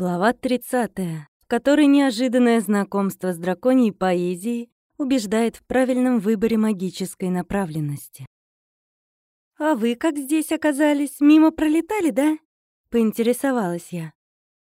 Глава 30, в которой неожиданное знакомство с драконьей поэзией убеждает в правильном выборе магической направленности. «А вы как здесь оказались? Мимо пролетали, да?» — поинтересовалась я.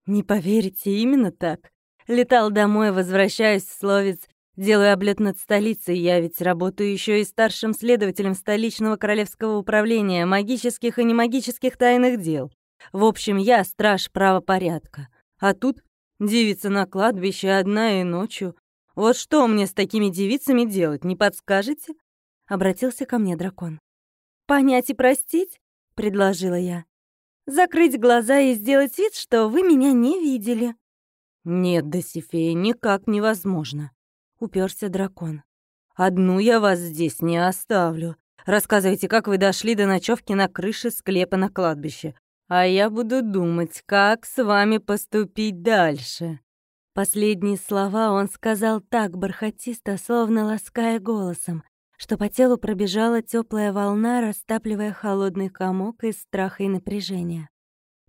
«Не поверите, именно так. Летал домой, возвращаюсь в Словец, делаю облет над столицей. Я ведь работаю еще и старшим следователем столичного королевского управления магических и немагических тайных дел. В общем, я страж правопорядка. А тут девица на кладбище одна и ночью. Вот что мне с такими девицами делать, не подскажете?» Обратился ко мне дракон. «Понять и простить?» — предложила я. «Закрыть глаза и сделать вид, что вы меня не видели». «Нет, Досифея, никак невозможно», — уперся дракон. «Одну я вас здесь не оставлю. Рассказывайте, как вы дошли до ночевки на крыше склепа на кладбище а я буду думать, как с вами поступить дальше». Последние слова он сказал так бархатисто, словно лаская голосом, что по телу пробежала теплая волна, растапливая холодный комок из страха и напряжения.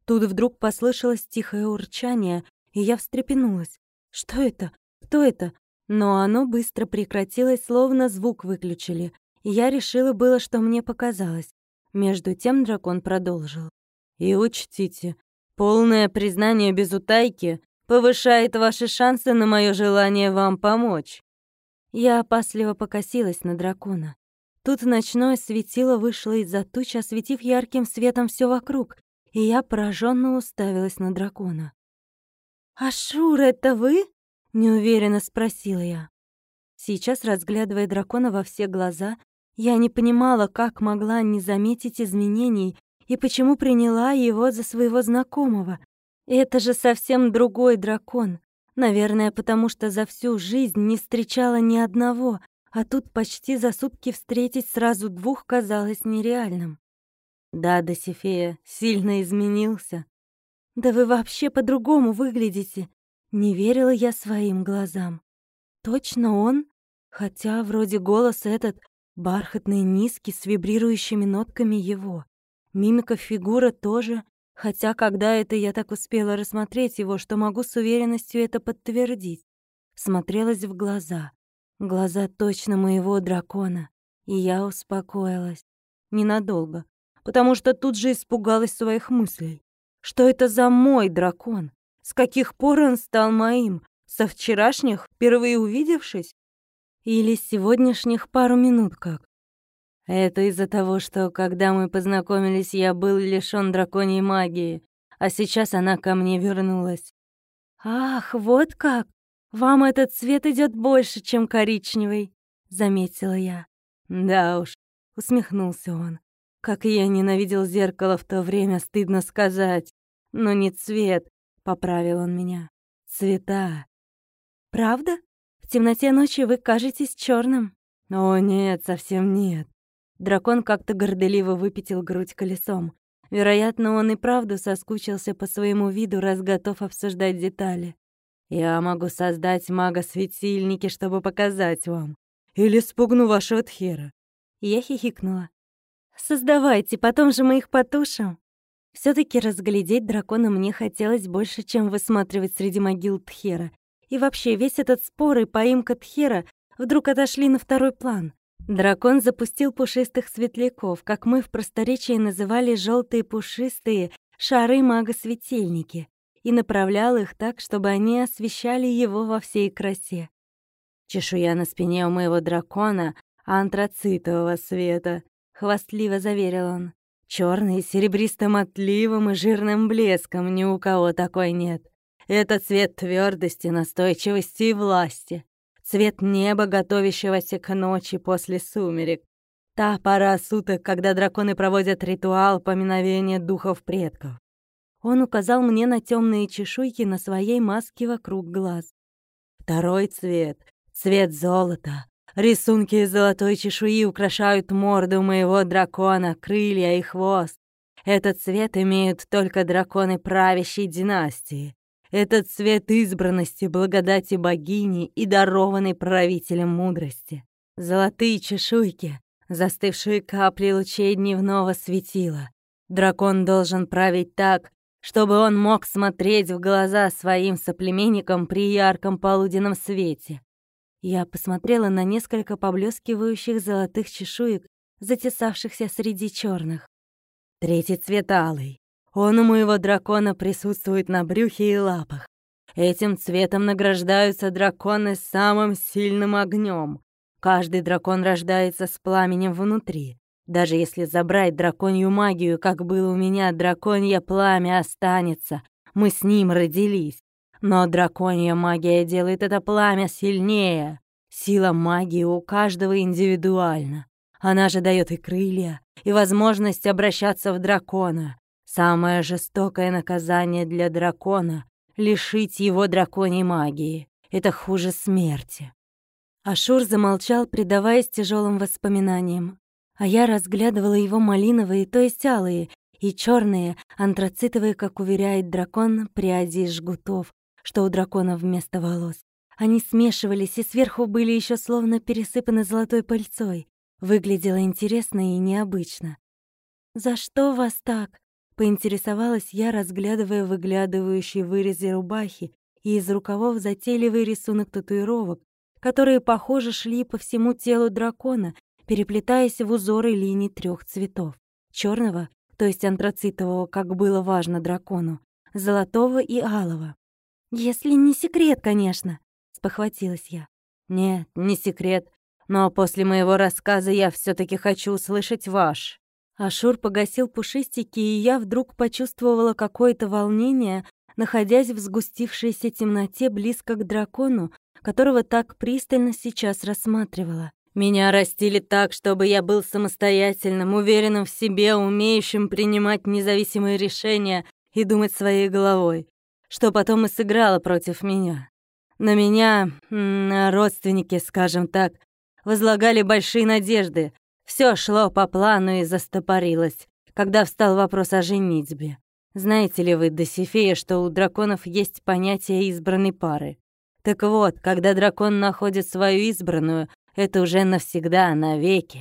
Тут вдруг послышалось тихое урчание, и я встрепенулась. «Что это? Кто это?» Но оно быстро прекратилось, словно звук выключили, и я решила было, что мне показалось. Между тем дракон продолжил. И учтите, полное признание без утайки повышает ваши шансы на мое желание вам помочь. Я опасливо покосилась на дракона. Тут ночное светило вышло из-за туч, осветив ярким светом все вокруг, и я пораженно уставилась на дракона. «Ашур, это вы?» — неуверенно спросила я. Сейчас, разглядывая дракона во все глаза, я не понимала, как могла не заметить изменений и почему приняла его за своего знакомого. Это же совсем другой дракон. Наверное, потому что за всю жизнь не встречала ни одного, а тут почти за сутки встретить сразу двух казалось нереальным. Да, Досифея сильно изменился. Да вы вообще по-другому выглядите. Не верила я своим глазам. Точно он? Хотя вроде голос этот бархатный, низкий, с вибрирующими нотками его. Мимика фигура тоже, хотя когда это я так успела рассмотреть его, что могу с уверенностью это подтвердить. Смотрелась в глаза. Глаза точно моего дракона. И я успокоилась. Ненадолго. Потому что тут же испугалась своих мыслей. Что это за мой дракон? С каких пор он стал моим? Со вчерашних, впервые увидевшись? Или с сегодняшних пару минут как? Это из-за того, что когда мы познакомились, я был лишён драконьей магии, а сейчас она ко мне вернулась. Ах, вот как! Вам этот цвет идёт больше, чем коричневый, заметила я. Да уж, усмехнулся он. Как я ненавидел зеркало в то время, стыдно сказать. Но не цвет, поправил он меня. Цвета. Правда? В темноте ночи вы кажетесь чёрным. О нет, совсем нет. Дракон как-то горделиво выпятил грудь колесом. Вероятно, он и правду соскучился по своему виду, раз готов обсуждать детали. «Я могу создать мага-светильники, чтобы показать вам. Или спугну вашего тхера». Я хихикнула. «Создавайте, потом же мы их потушим». все таки разглядеть дракона мне хотелось больше, чем высматривать среди могил Тхера. И вообще, весь этот спор и поимка Тхера вдруг отошли на второй план. Дракон запустил пушистых светляков, как мы в просторечии называли желтые пушистые шары-мага-светильники, и направлял их так, чтобы они освещали его во всей красе. Чешуя на спине у моего дракона антрацитового света, хвастливо заверил он. Черный, с серебристым отливом и жирным блеском ни у кого такой нет. Это цвет твердости, настойчивости и власти цвет неба, готовящегося к ночи после сумерек. Та пора суток, когда драконы проводят ритуал поминовения духов предков. Он указал мне на темные чешуйки на своей маске вокруг глаз. Второй цвет — цвет золота. Рисунки из золотой чешуи украшают морду моего дракона, крылья и хвост. Этот цвет имеют только драконы правящей династии. Этот цвет избранности, благодати богини и дарованный правителем мудрости. Золотые чешуйки, застывшие капли лучей дневного светила. Дракон должен править так, чтобы он мог смотреть в глаза своим соплеменникам при ярком полуденном свете. Я посмотрела на несколько поблескивающих золотых чешуек, затесавшихся среди черных. Третий цвет алый. Он у моего дракона присутствует на брюхе и лапах. Этим цветом награждаются драконы самым сильным огнем. Каждый дракон рождается с пламенем внутри. Даже если забрать драконью магию, как было у меня, драконье пламя останется. Мы с ним родились. Но драконья магия делает это пламя сильнее. Сила магии у каждого индивидуальна. Она же дает и крылья, и возможность обращаться в дракона. Самое жестокое наказание для дракона — лишить его драконьей магии. Это хуже смерти. Ашур замолчал, предаваясь тяжелым воспоминаниям. А я разглядывала его малиновые, то есть алые, и черные, антрацитовые, как уверяет дракон, пряди жгутов, что у дракона вместо волос. Они смешивались и сверху были еще словно пересыпаны золотой пыльцой. Выглядело интересно и необычно. «За что вас так?» — поинтересовалась я, разглядывая выглядывающие вырезы рубахи и из рукавов затейливый рисунок татуировок, которые, похоже, шли по всему телу дракона, переплетаясь в узоры линий трех цветов. черного, то есть антрацитового, как было важно дракону, золотого и алого. «Если не секрет, конечно», — спохватилась я. «Нет, не секрет. Но после моего рассказа я все таки хочу услышать ваш». Ашур погасил пушистики, и я вдруг почувствовала какое-то волнение, находясь в сгустившейся темноте близко к дракону, которого так пристально сейчас рассматривала. Меня растили так, чтобы я был самостоятельным, уверенным в себе, умеющим принимать независимые решения и думать своей головой что потом и сыграло против меня. На меня родственники, скажем так, возлагали большие надежды. Все шло по плану и застопорилось, когда встал вопрос о женитьбе. Знаете ли вы, Досифея, что у драконов есть понятие избранной пары? Так вот, когда дракон находит свою избранную, это уже навсегда, навеки,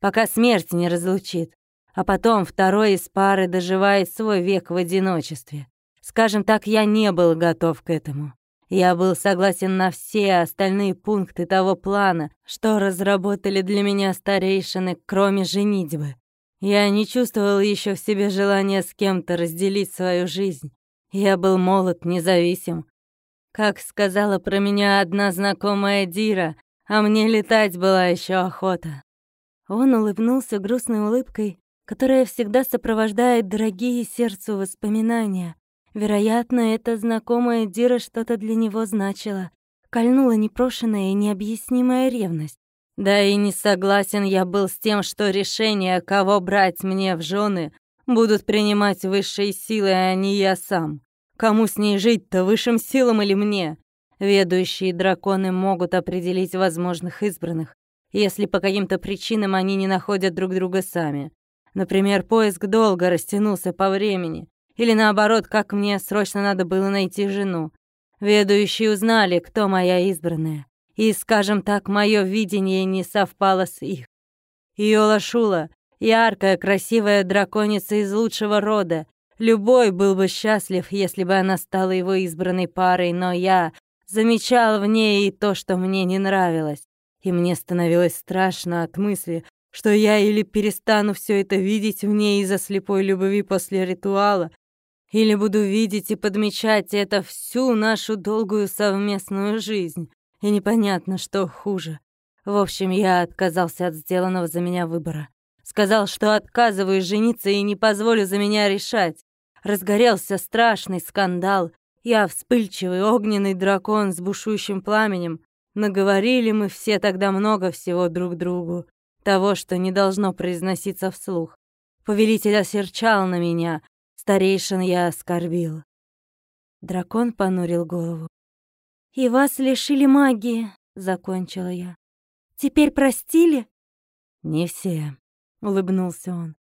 пока смерть не разлучит. А потом второй из пары доживает свой век в одиночестве. Скажем так, я не был готов к этому. Я был согласен на все остальные пункты того плана, что разработали для меня старейшины, кроме женитьбы. Я не чувствовал еще в себе желания с кем-то разделить свою жизнь. Я был молод, независим. Как сказала про меня одна знакомая Дира, а мне летать была еще охота. Он улыбнулся грустной улыбкой, которая всегда сопровождает дорогие сердцу воспоминания, Вероятно, эта знакомая Дира что-то для него значила. Кольнула непрошенная и необъяснимая ревность. Да и не согласен я был с тем, что решение, кого брать мне в жены, будут принимать высшие силы, а не я сам. Кому с ней жить-то, высшим силам или мне? Ведущие драконы могут определить возможных избранных, если по каким-то причинам они не находят друг друга сами. Например, поиск долго растянулся по времени, или наоборот, как мне срочно надо было найти жену. Ведущие узнали, кто моя избранная. И, скажем так, мое видение не совпало с их. Иола Шула — яркая, красивая драконица из лучшего рода. Любой был бы счастлив, если бы она стала его избранной парой, но я замечал в ней и то, что мне не нравилось. И мне становилось страшно от мысли, что я или перестану все это видеть в ней из-за слепой любви после ритуала, или буду видеть и подмечать это всю нашу долгую совместную жизнь. И непонятно, что хуже. В общем, я отказался от сделанного за меня выбора. Сказал, что отказываюсь жениться и не позволю за меня решать. Разгорелся страшный скандал. Я вспыльчивый огненный дракон с бушующим пламенем. Наговорили мы все тогда много всего друг другу. Того, что не должно произноситься вслух. Повелитель осерчал на меня, Старейшин я оскорбил. Дракон понурил голову. «И вас лишили магии», — закончила я. «Теперь простили?» «Не все», — улыбнулся он.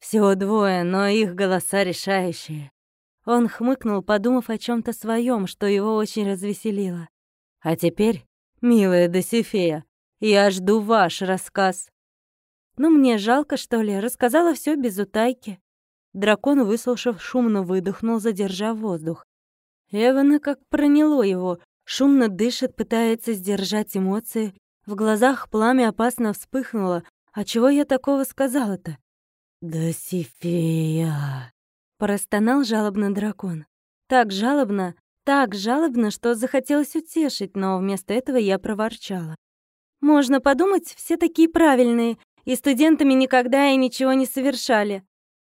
«Всего двое, но их голоса решающие». Он хмыкнул, подумав о чем то своем, что его очень развеселило. «А теперь, милая Досифея, я жду ваш рассказ». «Ну, мне жалко, что ли, рассказала все без утайки». Дракон, выслушав, шумно выдохнул, задержав воздух. Эвана как проняло его, шумно дышит, пытается сдержать эмоции. В глазах пламя опасно вспыхнуло. А чего я такого сказала-то? «Да Сифея!» — простонал жалобно дракон. Так жалобно, так жалобно, что захотелось утешить, но вместо этого я проворчала. «Можно подумать, все такие правильные, и студентами никогда и ничего не совершали».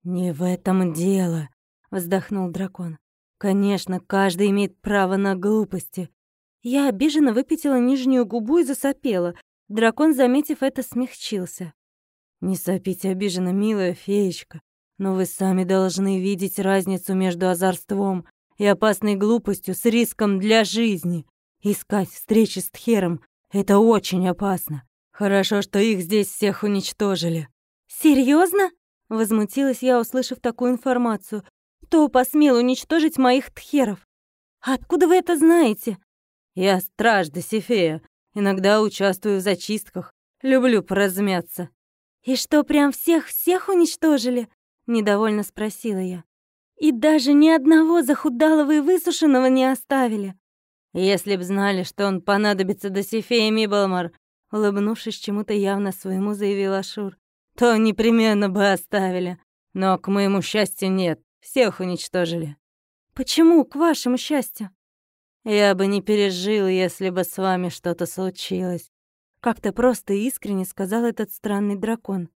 «Не в этом дело», — вздохнул дракон. «Конечно, каждый имеет право на глупости». Я обиженно выпятила нижнюю губу и засопела. Дракон, заметив это, смягчился. «Не сопите обиженно, милая феечка, но вы сами должны видеть разницу между озорством и опасной глупостью с риском для жизни. Искать встречи с Тхером — это очень опасно. Хорошо, что их здесь всех уничтожили». «Серьёзно?» — возмутилась я, услышав такую информацию. «Кто посмел уничтожить моих Тхеров? Откуда вы это знаете?» «Я страж Досифея. Иногда участвую в зачистках. Люблю поразмяться». «И что, прям всех-всех уничтожили?» — недовольно спросила я. И даже ни одного захудалого и высушенного не оставили. Если б знали, что он понадобится до Сифея Миблмар, улыбнувшись чему-то явно своему, заявил Ашур, то непременно бы оставили. Но, к моему счастью, нет, всех уничтожили. Почему, к вашему счастью? Я бы не пережил, если бы с вами что-то случилось. Как-то просто и искренне сказал этот странный дракон.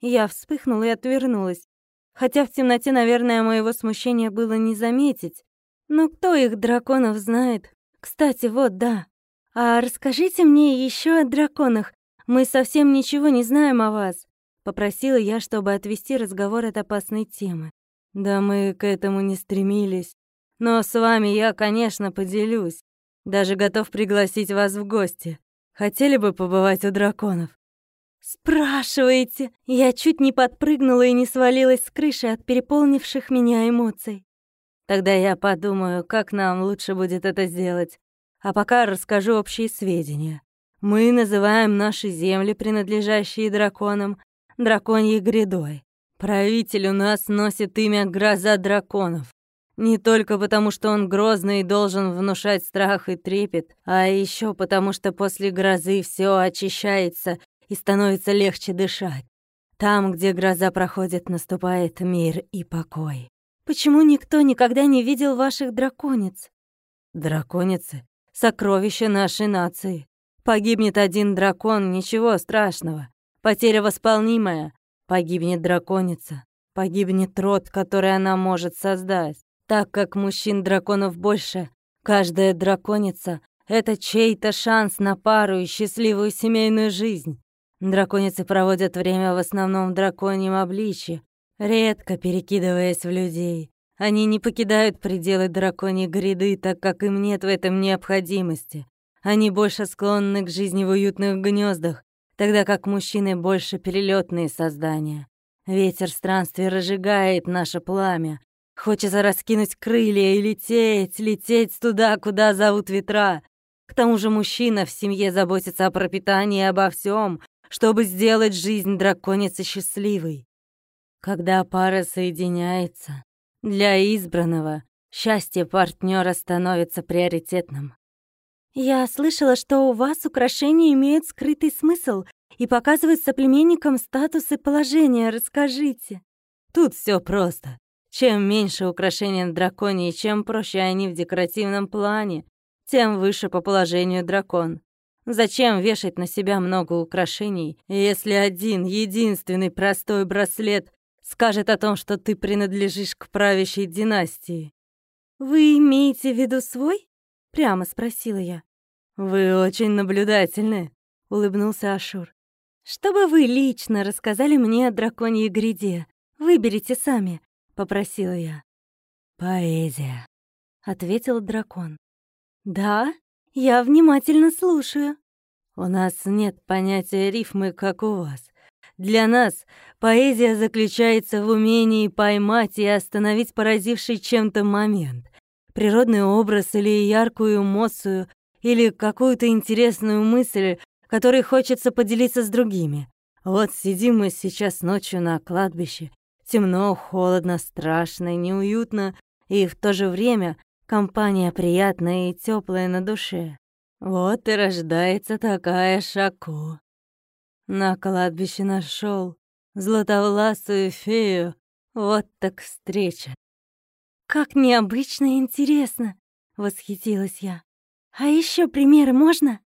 Я вспыхнула и отвернулась. Хотя в темноте, наверное, моего смущения было не заметить. Но кто их драконов знает? Кстати, вот да. А расскажите мне еще о драконах. Мы совсем ничего не знаем о вас. Попросила я, чтобы отвести разговор от опасной темы. Да мы к этому не стремились. Но с вами я, конечно, поделюсь. Даже готов пригласить вас в гости. Хотели бы побывать у драконов? «Спрашиваете?» Я чуть не подпрыгнула и не свалилась с крыши от переполнивших меня эмоций. Тогда я подумаю, как нам лучше будет это сделать. А пока расскажу общие сведения. Мы называем наши земли, принадлежащие драконам, драконьей грядой. Правитель у нас носит имя Гроза драконов. Не только потому, что он грозный и должен внушать страх и трепет, а еще потому, что после грозы все очищается и становится легче дышать. Там, где гроза проходит, наступает мир и покой. Почему никто никогда не видел ваших драконец? Драконицы — сокровище нашей нации. Погибнет один дракон, ничего страшного. Потеря восполнимая. Погибнет драконица. Погибнет род, который она может создать. Так как мужчин-драконов больше, каждая драконица — это чей-то шанс на пару и счастливую семейную жизнь. Драконицы проводят время в основном в драконьем обличье, редко перекидываясь в людей. Они не покидают пределы драконьей гряды, так как им нет в этом необходимости. Они больше склонны к жизни в уютных гнездах, тогда как мужчины больше перелетные создания. Ветер странствий разжигает наше пламя. Хочется раскинуть крылья и лететь, лететь туда, куда зовут ветра. К тому же мужчина в семье заботится о пропитании и обо всем, чтобы сделать жизнь драконицы счастливой. Когда пара соединяется, для избранного счастье партнера становится приоритетным. Я слышала, что у вас украшения имеют скрытый смысл и показывают соплеменникам статус и положение. Расскажите. Тут все просто. Чем меньше украшений на драконе и чем проще они в декоративном плане, тем выше по положению дракон. Зачем вешать на себя много украшений, если один, единственный простой браслет скажет о том, что ты принадлежишь к правящей династии? «Вы имеете в виду свой?» — прямо спросила я. «Вы очень наблюдательны», — улыбнулся Ашур. «Чтобы вы лично рассказали мне о драконьей гряде. Выберите сами», — попросила я. «Поэзия», — ответил дракон. «Да?» «Я внимательно слушаю». «У нас нет понятия рифмы, как у вас. Для нас поэзия заключается в умении поймать и остановить поразивший чем-то момент. Природный образ или яркую эмоцию, или какую-то интересную мысль, которой хочется поделиться с другими. Вот сидим мы сейчас ночью на кладбище, Темно, холодно, страшно, неуютно, и в то же время компания приятная и теплая на душе. Вот и рождается такая Шаку. На кладбище нашел златовласую фею. Вот так встреча. Как необычно и интересно, восхитилась я. А еще примеры можно?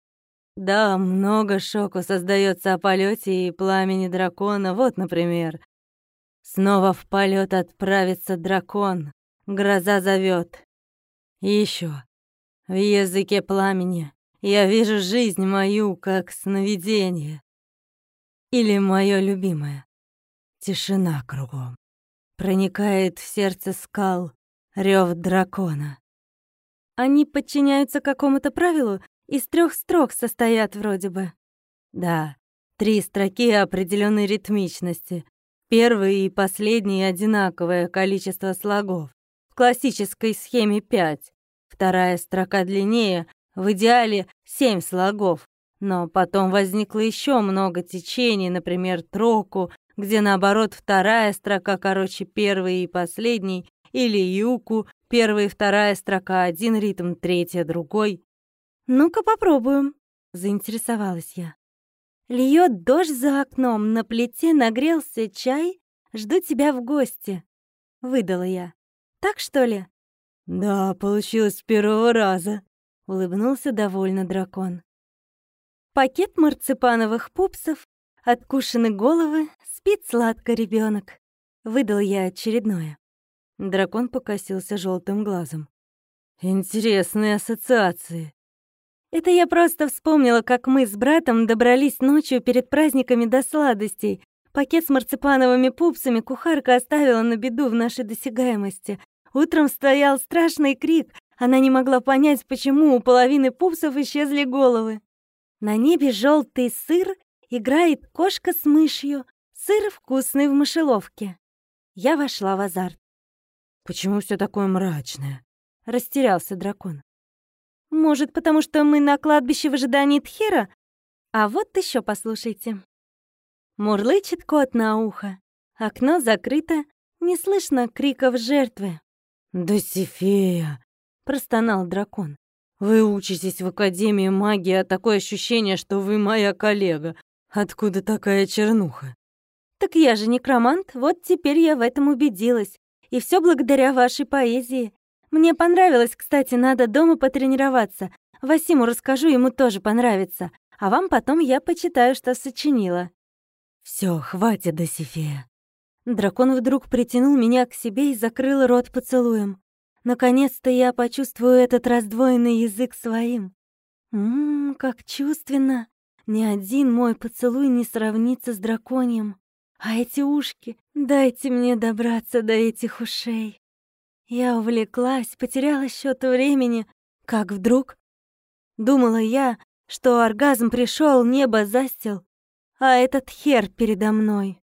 Да, много шоку создается о полете и пламени дракона. Вот, например. Снова в полет отправится дракон. Гроза зовет. Еще. В языке пламени я вижу жизнь мою как сновидение. Или мое любимое. Тишина кругом. Проникает в сердце скал рев дракона. Они подчиняются какому-то правилу, из трех строк состоят вроде бы. Да, три строки определенной ритмичности. Первый и последний одинаковое количество слогов. В классической схеме пять. Вторая строка длиннее, в идеале семь слогов. Но потом возникло еще много течений, например, троку, где наоборот вторая строка короче первой и последней, или юку, первая и вторая строка один ритм, третья другой. «Ну-ка попробуем», — заинтересовалась я. Льет дождь за окном, на плите нагрелся чай, жду тебя в гости», — выдала я. «Так что ли?» «Да, получилось с первого раза», — улыбнулся довольно дракон. Пакет марципановых пупсов, откушены головы, спит сладко ребенок. Выдал я очередное. Дракон покосился желтым глазом. Интересные ассоциации. Это я просто вспомнила, как мы с братом добрались ночью перед праздниками до сладостей. Пакет с марципановыми пупсами кухарка оставила на беду в нашей досягаемости. Утром стоял страшный крик. Она не могла понять, почему у половины пупсов исчезли головы. На небе желтый сыр, играет кошка с мышью. Сыр вкусный в мышеловке. Я вошла в азарт. «Почему все такое мрачное?» — растерялся дракон. «Может, потому что мы на кладбище в ожидании Тхера? А вот еще послушайте». Мурлычет кот на ухо. Окно закрыто, не слышно криков жертвы. «Досифея!» — простонал дракон. Вы учитесь в Академии магии, а такое ощущение, что вы моя коллега. Откуда такая чернуха? Так я же некромант, вот теперь я в этом убедилась. И все благодаря вашей поэзии. Мне понравилось, кстати, надо дома потренироваться. Васиму расскажу, ему тоже понравится. А вам потом я почитаю, что сочинила. Все, хватит, Досифея. Дракон вдруг притянул меня к себе и закрыл рот поцелуем. Наконец-то я почувствую этот раздвоенный язык своим. Ммм, как чувственно. Ни один мой поцелуй не сравнится с драконьем. А эти ушки, дайте мне добраться до этих ушей. Я увлеклась, потеряла счет времени, как вдруг... Думала я, что оргазм пришел, небо застил, а этот хер передо мной.